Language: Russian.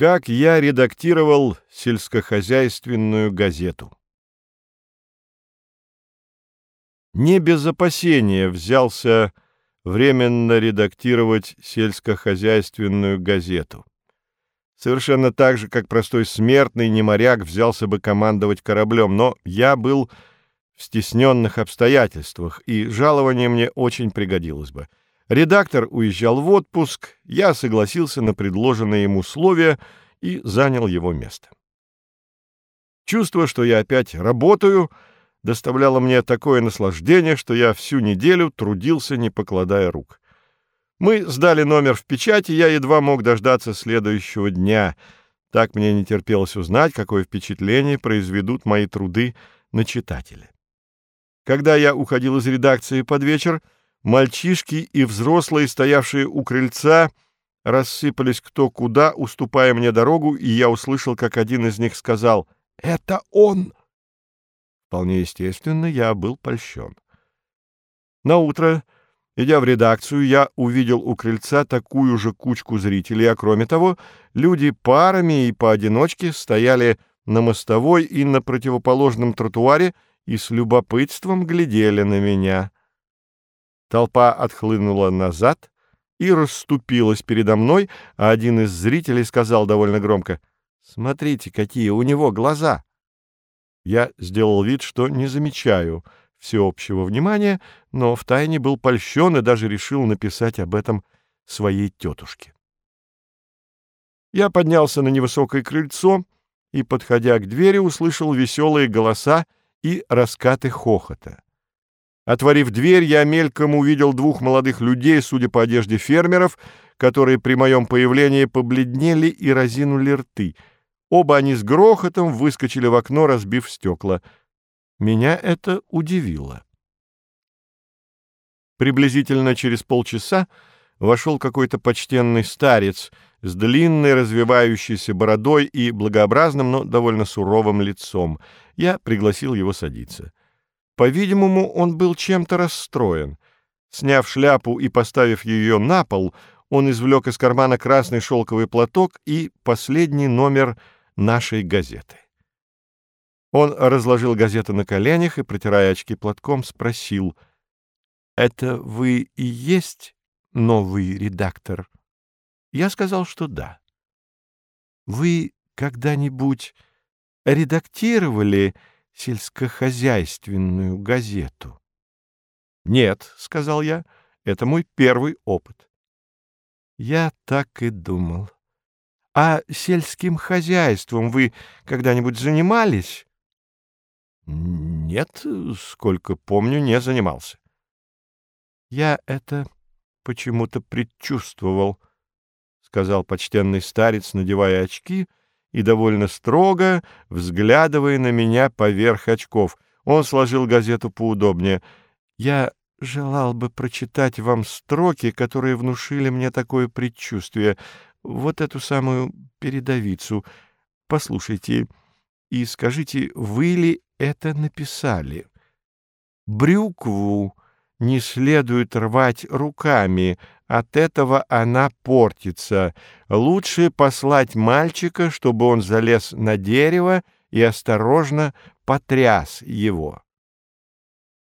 Как я редактировал сельскохозяйственную газету. Не без опасения взялся временно редактировать сельскохозяйственную газету. Совершенно так же, как простой смертный неморяк взялся бы командовать кораблем, но я был в стесненных обстоятельствах, и жалование мне очень пригодилось бы. Редактор уезжал в отпуск, я согласился на предложенные ему условия и занял его место. Чувство, что я опять работаю, доставляло мне такое наслаждение, что я всю неделю трудился, не покладая рук. Мы сдали номер в печати, я едва мог дождаться следующего дня. Так мне не терпелось узнать, какое впечатление произведут мои труды на читателя. Когда я уходил из редакции под вечер, Мальчишки и взрослые, стоявшие у крыльца, рассыпались кто куда, уступая мне дорогу, и я услышал, как один из них сказал «Это он!». Вполне естественно, я был польщен. На утро, идя в редакцию, я увидел у крыльца такую же кучку зрителей, а кроме того, люди парами и поодиночке стояли на мостовой и на противоположном тротуаре и с любопытством глядели на меня. Толпа отхлынула назад и расступилась передо мной, а один из зрителей сказал довольно громко «Смотрите, какие у него глаза!» Я сделал вид, что не замечаю всеобщего внимания, но втайне был польщен и даже решил написать об этом своей тетушке. Я поднялся на невысокое крыльцо и, подходя к двери, услышал веселые голоса и раскаты хохота. Отворив дверь, я мельком увидел двух молодых людей, судя по одежде фермеров, которые при моем появлении побледнели и разинули рты. Оба они с грохотом выскочили в окно, разбив стекла. Меня это удивило. Приблизительно через полчаса вошел какой-то почтенный старец с длинной развивающейся бородой и благообразным, но довольно суровым лицом. Я пригласил его садиться. По-видимому, он был чем-то расстроен. Сняв шляпу и поставив ее на пол, он извлек из кармана красный шелковый платок и последний номер нашей газеты. Он разложил газету на коленях и, протирая очки платком, спросил, «Это вы и есть новый редактор?» Я сказал, что да. «Вы когда-нибудь редактировали сельскохозяйственную газету. «Нет», — сказал я, — «это мой первый опыт». Я так и думал. «А сельским хозяйством вы когда-нибудь занимались?» «Нет, сколько помню, не занимался». «Я это почему-то предчувствовал», — сказал почтенный старец, надевая очки — и довольно строго, взглядывая на меня поверх очков. Он сложил газету поудобнее. «Я желал бы прочитать вам строки, которые внушили мне такое предчувствие. Вот эту самую передовицу. Послушайте и скажите, вы ли это написали? Брюкву не следует рвать руками, от этого она портится. Лучше послать мальчика, чтобы он залез на дерево и осторожно потряс его.